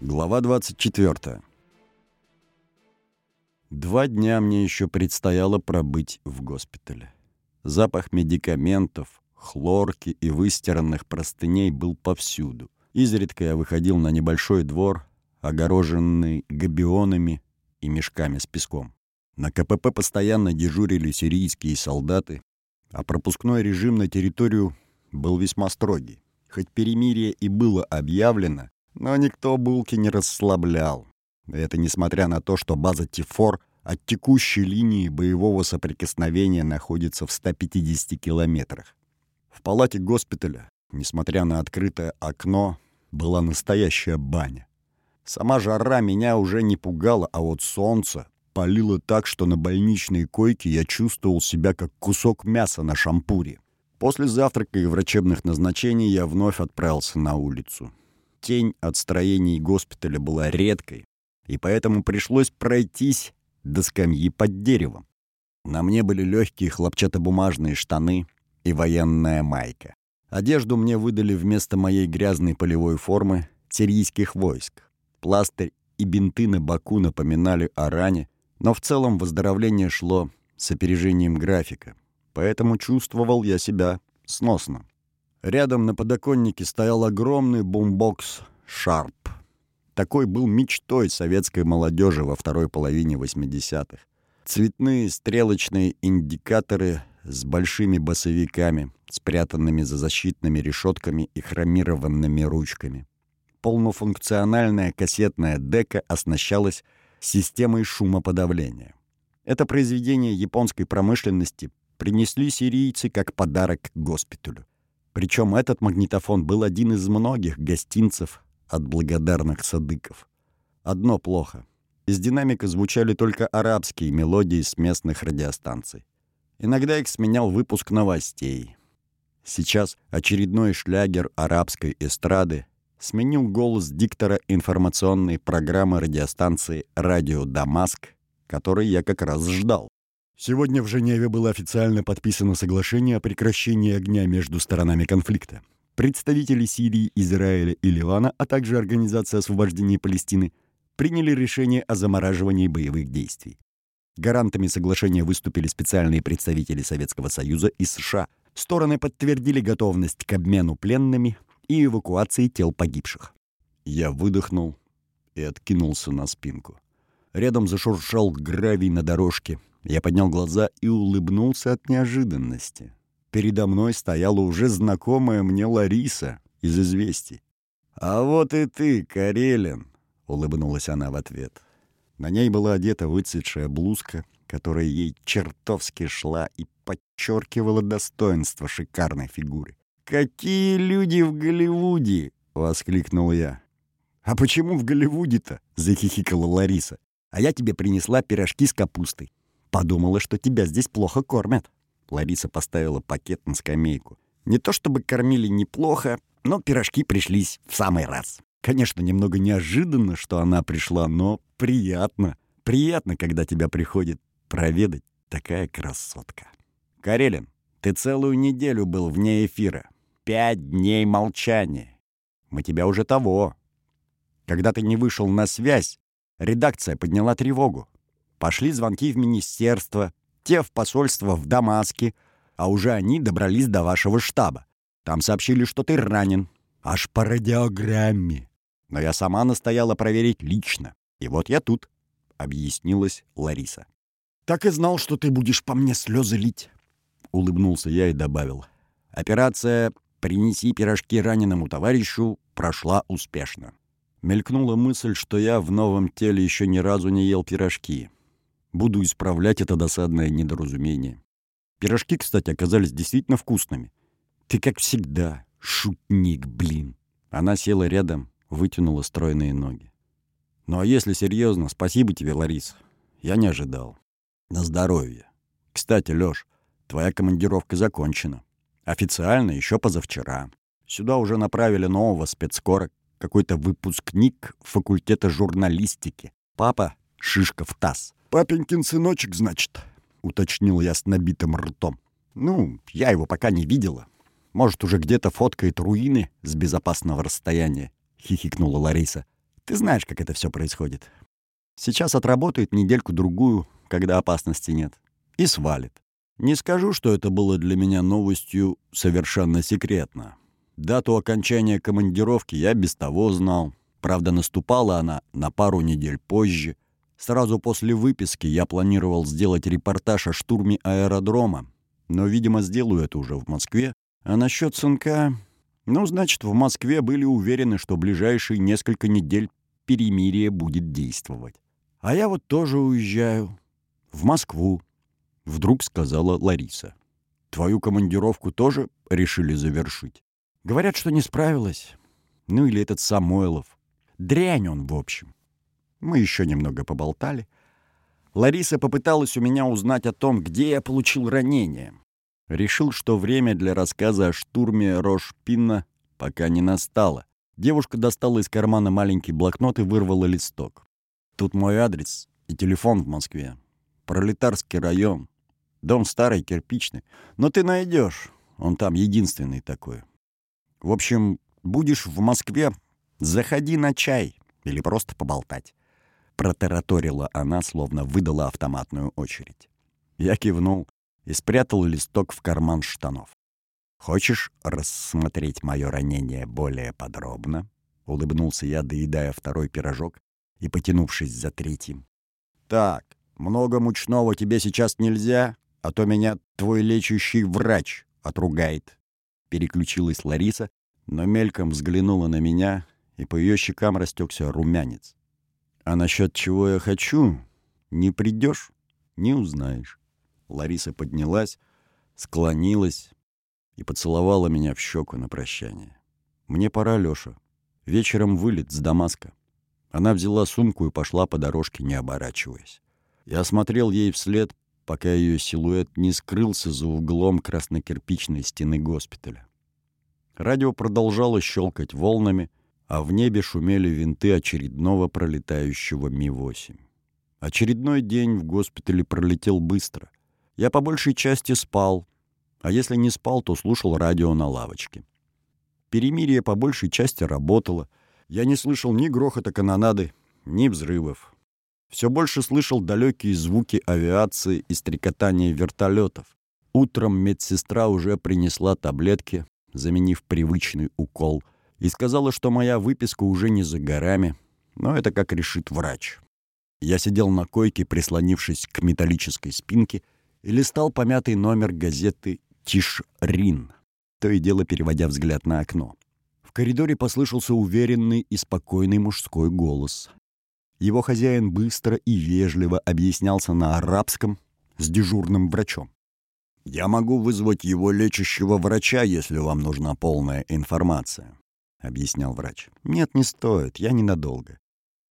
Глава 24. Два дня мне еще предстояло пробыть в госпитале. Запах медикаментов, хлорки и выстиранных простыней был повсюду. Изредка я выходил на небольшой двор, огороженный габионами и мешками с песком. На КПП постоянно дежурили сирийские солдаты, а пропускной режим на территорию был весьма строгий. Хоть перемирие и было объявлено, но никто булки не расслаблял. Это несмотря на то, что база Тифор от текущей линии боевого соприкосновения находится в 150 километрах. В палате госпиталя, несмотря на открытое окно, была настоящая баня. Сама жара меня уже не пугала, а вот солнце палило так, что на больничной койке я чувствовал себя как кусок мяса на шампуре. После завтрака и врачебных назначений я вновь отправился на улицу тень от строений госпиталя была редкой, и поэтому пришлось пройтись до скамьи под деревом. На мне были легкие хлопчатобумажные штаны и военная майка. Одежду мне выдали вместо моей грязной полевой формы сирийских войск. Пластырь и бинты на боку напоминали о ране, но в целом выздоровление шло с опережением графика, поэтому чувствовал я себя сносно. Рядом на подоконнике стоял огромный бумбокс «Шарп». Такой был мечтой советской молодежи во второй половине 80-х. Цветные стрелочные индикаторы с большими басовиками, спрятанными за защитными решетками и хромированными ручками. Полнофункциональная кассетная дека оснащалась системой шумоподавления. Это произведение японской промышленности принесли сирийцы как подарок госпиталю. Причем этот магнитофон был один из многих гостинцев от благодарных садыков. Одно плохо. Из динамика звучали только арабские мелодии с местных радиостанций. Иногда их сменял выпуск новостей. Сейчас очередной шлягер арабской эстрады сменил голос диктора информационной программы радиостанции «Радио Дамаск», который я как раз ждал. Сегодня в Женеве было официально подписано соглашение о прекращении огня между сторонами конфликта. Представители Сирии, Израиля и Ливана, а также Организация освобождения Палестины приняли решение о замораживании боевых действий. Гарантами соглашения выступили специальные представители Советского Союза и США. Стороны подтвердили готовность к обмену пленными и эвакуации тел погибших. Я выдохнул и откинулся на спинку. Рядом зашуршал гравий на дорожке, я поднял глаза и улыбнулся от неожиданности. Передо мной стояла уже знакомая мне Лариса из «Известий». «А вот и ты, Карелин!» — улыбнулась она в ответ. На ней была одета выцветшая блузка, которая ей чертовски шла и подчеркивала достоинство шикарной фигуры. «Какие люди в Голливуде!» — воскликнул я. «А почему в Голливуде-то?» — захихикала Лариса. «А я тебе принесла пирожки с капустой. Подумала, что тебя здесь плохо кормят». Лариса поставила пакет на скамейку. Не то чтобы кормили неплохо, но пирожки пришлись в самый раз. Конечно, немного неожиданно, что она пришла, но приятно. Приятно, когда тебя приходит проведать такая красотка. Карелин, ты целую неделю был вне эфира. Пять дней молчания. Мы тебя уже того. Когда ты не вышел на связь, редакция подняла тревогу. Пошли звонки в министерство, те в посольство в Дамаске, а уже они добрались до вашего штаба. Там сообщили, что ты ранен. Аж по радиограмме. Но я сама настояла проверить лично. И вот я тут, — объяснилась Лариса. «Так и знал, что ты будешь по мне слезы лить», — улыбнулся я и добавил. «Операция «Принеси пирожки раненому товарищу» прошла успешно. Мелькнула мысль, что я в новом теле еще ни разу не ел пирожки. Буду исправлять это досадное недоразумение. Пирожки, кстати, оказались действительно вкусными. Ты, как всегда, шутник, блин. Она села рядом, вытянула стройные ноги. Ну а если серьезно, спасибо тебе, Ларис. Я не ожидал. На здоровье. Кстати, Лёш, твоя командировка закончена. Официально еще позавчера. Сюда уже направили нового спецкора, какой-то выпускник факультета журналистики. Папа — шишка в таз. «Папенькин сыночек, значит?» — уточнил я с набитым ртом. «Ну, я его пока не видела. Может, уже где-то фоткает руины с безопасного расстояния», — хихикнула Лариса. Ты знаешь, как это все происходит. Сейчас отработает недельку-другую, когда опасности нет, и свалит. Не скажу, что это было для меня новостью совершенно секретно. Дату окончания командировки я без того знал. Правда, наступала она на пару недель позже. Сразу после выписки я планировал сделать репортаж о штурме аэродрома, но, видимо, сделаю это уже в Москве. А насчет сынка... Ну, значит, в Москве были уверены, что ближайшие несколько недель перемирие будет действовать. А я вот тоже уезжаю. В Москву. Вдруг сказала Лариса. Твою командировку тоже решили завершить? Говорят, что не справилась. Ну или этот Самойлов. Дрянь он, в общем. Мы еще немного поболтали. Лариса попыталась у меня узнать о том, где я получил ранение. Решил, что время для рассказа о штурме Рош-Пинна пока не настало. Девушка достала из кармана маленький блокнот и вырвала листок. Тут мой адрес и телефон в Москве. Пролетарский район. Дом старый, кирпичный. Но ты найдешь. Он там единственный такой. В общем, будешь в Москве, заходи на чай или просто поболтать. Протараторила она, словно выдала автоматную очередь. Я кивнул и спрятал листок в карман штанов. «Хочешь рассмотреть мое ранение более подробно?» — улыбнулся я, доедая второй пирожок и потянувшись за третьим. «Так, много мучного тебе сейчас нельзя, а то меня твой лечащий врач отругает». Переключилась Лариса, но мельком взглянула на меня, и по ее щекам растекся румянец. «А насчет чего я хочу, не придешь, не узнаешь». Лариса поднялась, склонилась, и поцеловала меня в щеку на прощание. «Мне пора, Лёша. Вечером вылет с Дамаска». Она взяла сумку и пошла по дорожке, не оборачиваясь. Я смотрел ей вслед, пока ее силуэт не скрылся за углом краснокирпичной стены госпиталя. Радио продолжало щелкать волнами, а в небе шумели винты очередного пролетающего Ми-8. Очередной день в госпитале пролетел быстро. Я по большей части спал, а если не спал, то слушал радио на лавочке. Перемирие по большей части работало. Я не слышал ни грохота канонады, ни взрывов. Все больше слышал далекие звуки авиации и стрекотания вертолетов. Утром медсестра уже принесла таблетки, заменив привычный укол, и сказала, что моя выписка уже не за горами, но это как решит врач. Я сидел на койке, прислонившись к металлической спинке, и листал помятый номер газеты Тишрин, то и дело переводя взгляд на окно. В коридоре послышался уверенный и спокойный мужской голос. Его хозяин быстро и вежливо объяснялся на арабском с дежурным врачом. «Я могу вызвать его лечащего врача, если вам нужна полная информация», — объяснял врач. «Нет, не стоит, я ненадолго».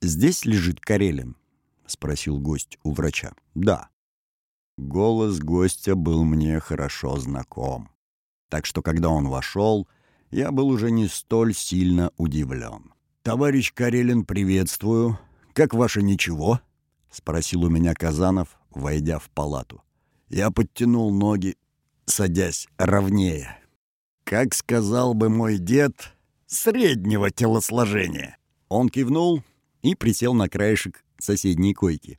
«Здесь лежит Карелин?» — спросил гость у врача. «Да». Голос гостя был мне хорошо знаком. Так что, когда он вошел, я был уже не столь сильно удивлен. «Товарищ Карелин, приветствую. Как ваше ничего?» — спросил у меня Казанов, войдя в палату. Я подтянул ноги, садясь ровнее. Как сказал бы мой дед, среднего телосложения. Он кивнул и присел на краешек соседней койки.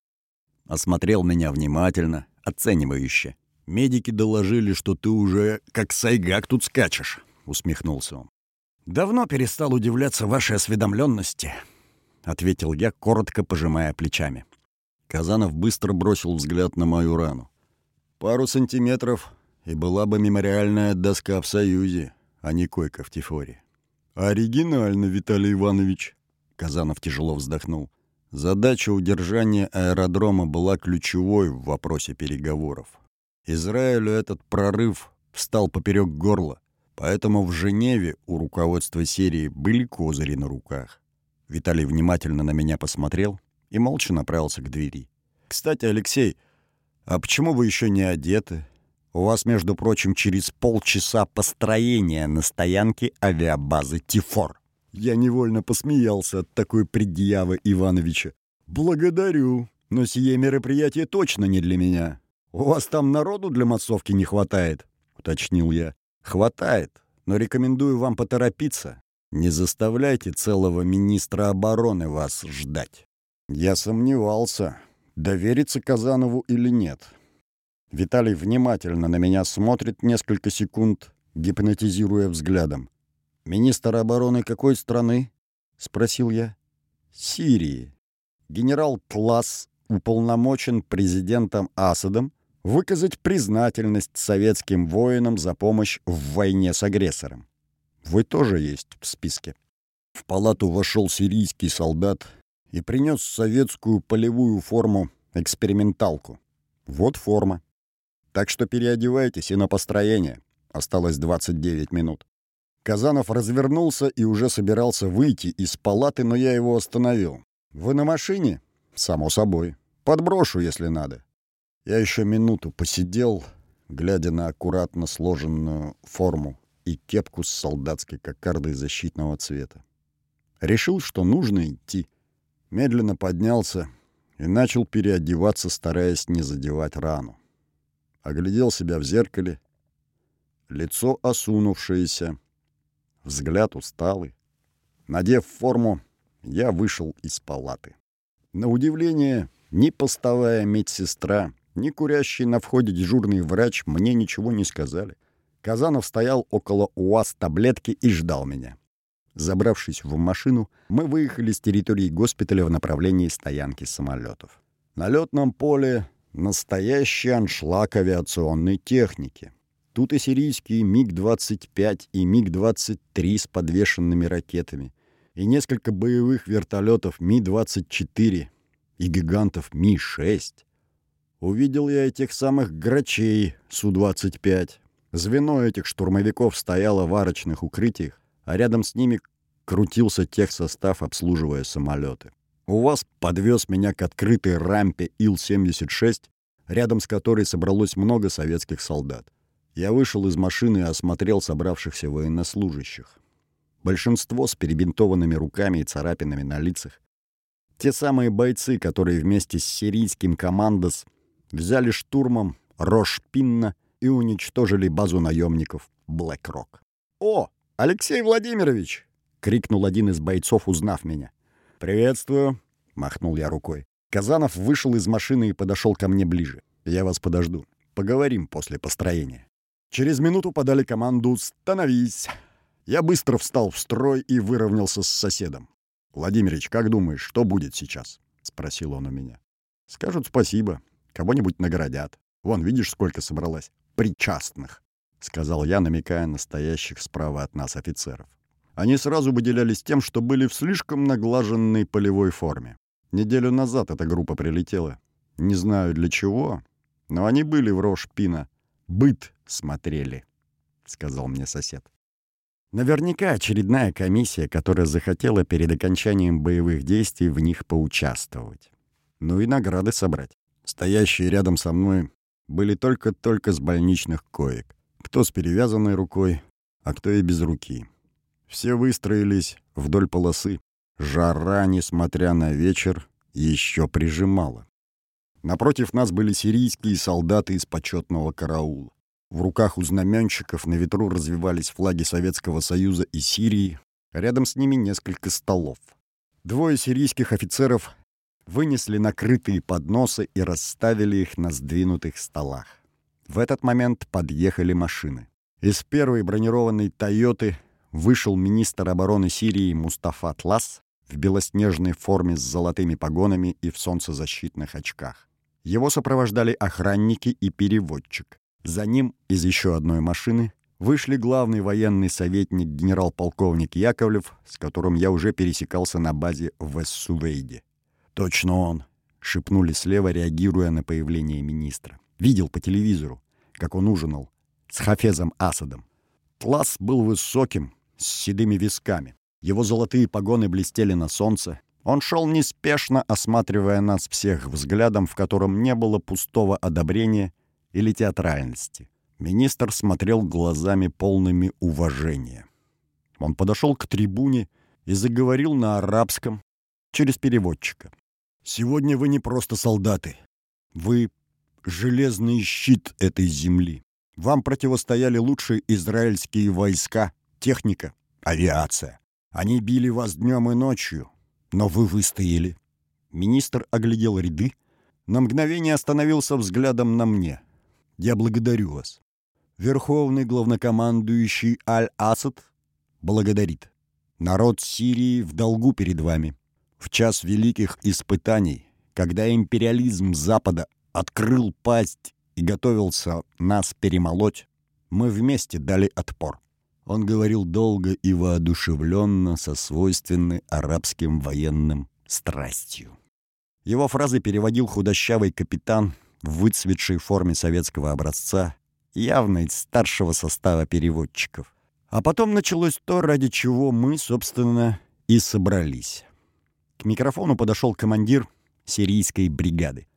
Осмотрел меня внимательно, оценивающе. «Медики доложили, что ты уже как сайгак тут скачешь», — усмехнулся он. «Давно перестал удивляться вашей осведомленности», — ответил я, коротко пожимая плечами. Казанов быстро бросил взгляд на мою рану. «Пару сантиметров, и была бы мемориальная доска в Союзе, а не койка в Тифоре». «Оригинально, Виталий Иванович», — Казанов тяжело вздохнул. Задача удержания аэродрома была ключевой в вопросе переговоров. Израилю этот прорыв встал поперек горла, поэтому в Женеве у руководства серии были козыри на руках. Виталий внимательно на меня посмотрел и молча направился к двери. «Кстати, Алексей, а почему вы еще не одеты? У вас, между прочим, через полчаса построения на стоянке авиабазы «Тифор». Я невольно посмеялся от такой предъявы Ивановича. «Благодарю, но сие мероприятие точно не для меня. У вас там народу для массовки не хватает?» — уточнил я. «Хватает, но рекомендую вам поторопиться. Не заставляйте целого министра обороны вас ждать. Я сомневался, довериться Казанову или нет. Виталий внимательно на меня смотрит несколько секунд, гипнотизируя взглядом. «Министр обороны какой страны?» — спросил я. «Сирии. Генерал Класс уполномочен президентом Асадом выказать признательность советским воинам за помощь в войне с агрессором. Вы тоже есть в списке. В палату вошел сирийский солдат и принес советскую полевую форму эксперименталку. Вот форма. Так что переодевайтесь и на построение. Осталось 29 минут. Казанов развернулся и уже собирался выйти из палаты, но я его остановил. «Вы на машине?» «Само собой. Подброшу, если надо». Я еще минуту посидел, глядя на аккуратно сложенную форму и кепку с солдатской кокардой защитного цвета. Решил, что нужно идти. Медленно поднялся и начал переодеваться, стараясь не задевать рану. Оглядел себя в зеркале. Лицо осунувшееся, взгляд усталый. Надев форму, я вышел из палаты. На удивление, ни постовая медсестра, ни курящий на входе дежурный врач мне ничего не сказали. Казанов стоял около УАЗ таблетки и ждал меня. Забравшись в машину, мы выехали с территории госпиталя в направлении стоянки самолетов. На летном поле настоящий аншлаг авиационной техники. Тут и сирийские МиГ-25 и МиГ-23 с подвешенными ракетами, и несколько боевых вертолетов Ми-24 и гигантов Ми-6. Увидел я этих самых грачей Су-25, Звено этих штурмовиков стояло в арочных укрытиях, а рядом с ними крутился техсостав, обслуживая самолеты. УВАЗ подвез меня к открытой рампе Ил-76, рядом с которой собралось много советских солдат. Я вышел из машины и осмотрел собравшихся военнослужащих. Большинство с перебинтованными руками и царапинами на лицах. Те самые бойцы, которые вместе с сирийским командос взяли штурмом Рош-Пинна и уничтожили базу наемников BlackRock. «О, Алексей Владимирович!» — крикнул один из бойцов, узнав меня. «Приветствую!» — махнул я рукой. Казанов вышел из машины и подошел ко мне ближе. «Я вас подожду. Поговорим после построения». Через минуту подали команду «Становись!». Я быстро встал в строй и выровнялся с соседом. «Владимирич, как думаешь, что будет сейчас?» — спросил он у меня. «Скажут спасибо. Кого-нибудь наградят. Вон, видишь, сколько собралось причастных», — сказал я, намекая на стоящих справа от нас офицеров. Они сразу выделялись тем, что были в слишком наглаженной полевой форме. Неделю назад эта группа прилетела. Не знаю для чего, но они были в Рош-Пина. Быт смотрели, — сказал мне сосед. Наверняка очередная комиссия, которая захотела перед окончанием боевых действий в них поучаствовать. Ну и награды собрать. Стоящие рядом со мной были только-только с больничных коек. Кто с перевязанной рукой, а кто и без руки. Все выстроились вдоль полосы. Жара, несмотря на вечер, еще прижимала. Напротив нас были сирийские солдаты из почетного караула. В руках у знаменщиков на ветру развивались флаги Советского Союза и Сирии. Рядом с ними несколько столов. Двое сирийских офицеров вынесли накрытые подносы и расставили их на сдвинутых столах. В этот момент подъехали машины. Из первой бронированной «Тойоты» вышел министр обороны Сирии Мустафа Атлас в белоснежной форме с золотыми погонами и в солнцезащитных очках. Его сопровождали охранники и переводчик. За ним из еще одной машины вышли главный военный советник генерал-полковник Яковлев, с которым я уже пересекался на базе в Эссувейде. «Точно он!» — шепнули слева, реагируя на появление министра. Видел по телевизору, как он ужинал с Хафезом Асадом. Тлас был высоким, с седыми висками. Его золотые погоны блестели на солнце. Он шел неспешно, осматривая нас всех взглядом, в котором не было пустого одобрения или театральности. Министр смотрел глазами полными уважения. Он подошел к трибуне и заговорил на арабском через переводчика. Сегодня вы не просто солдаты. Вы — железный щит этой земли. Вам противостояли лучшие израильские войска, техника, авиация. Они били вас днем и ночью, но вы выстояли». Министр оглядел ряды, на мгновение остановился взглядом на мне. «Я благодарю вас. Верховный главнокомандующий Аль-Асад благодарит. Народ Сирии в долгу перед вами. В час великих испытаний, когда империализм Запада открыл пасть и готовился нас перемолоть, мы вместе дали отпор. Он говорил долго и воодушевленно, со свойственной арабским военным страстью. Его фразы переводил худощавый капитан в выцветшей форме советского образца, явно из старшего состава переводчиков. А потом началось то, ради чего мы, собственно, и собрались. К микрофону подошел командир сирийской бригады.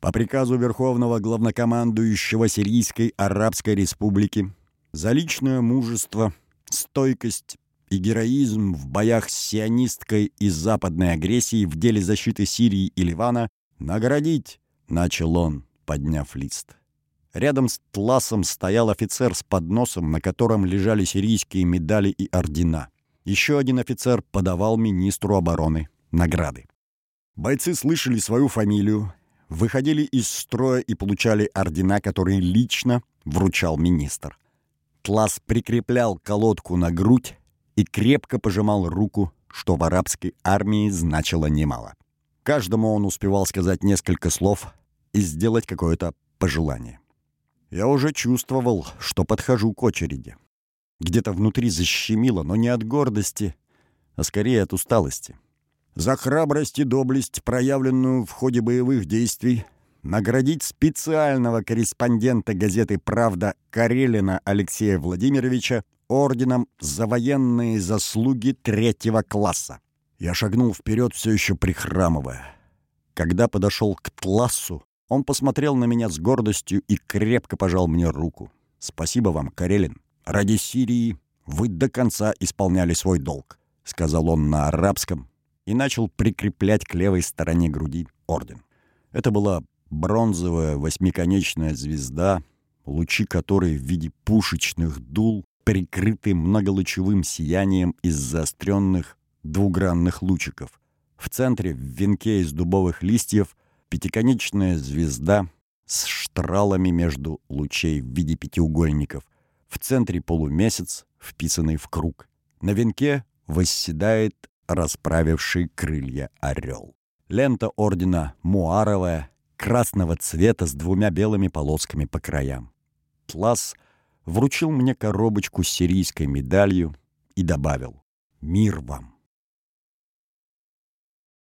По приказу Верховного Главнокомандующего Сирийской Арабской Республики за личное мужество, стойкость и героизм в боях с сионисткой и западной агрессией в деле защиты Сирии и Ливана наградить, начал он, подняв лист. Рядом с Тласом стоял офицер с подносом, на котором лежали сирийские медали и ордена. Еще один офицер подавал министру обороны награды. Бойцы слышали свою фамилию, выходили из строя и получали ордена, которые лично вручал министр. Тлас прикреплял колодку на грудь и крепко пожимал руку, что в арабской армии значило немало. Каждому он успевал сказать несколько слов и сделать какое-то пожелание. Я уже чувствовал, что подхожу к очереди. Где-то внутри защемило, но не от гордости, а скорее от усталости. За храбрость и доблесть, проявленную в ходе боевых действий, наградить специального корреспондента газеты «Правда» Карелина Алексея Владимировича орденом за военные заслуги третьего класса. Я шагнул вперед, все еще прихрамывая. Когда подошел к Тлассу, он посмотрел на меня с гордостью и крепко пожал мне руку. «Спасибо вам, Карелин. Ради Сирии вы до конца исполняли свой долг», — сказал он на арабском и начал прикреплять к левой стороне груди орден. Это была бронзовая восьмиконечная звезда, лучи которой в виде пушечных дул прикрыты многолучевым сиянием из заостренных двугранных лучиков. В центре, в венке из дубовых листьев, Пятиконечная звезда с штралами между лучей в виде пятиугольников. В центре полумесяц, вписанный в круг. На венке восседает расправивший крылья орел. Лента ордена муаровая, красного цвета с двумя белыми полосками по краям. Тлас вручил мне коробочку с сирийской медалью и добавил «Мир вам!».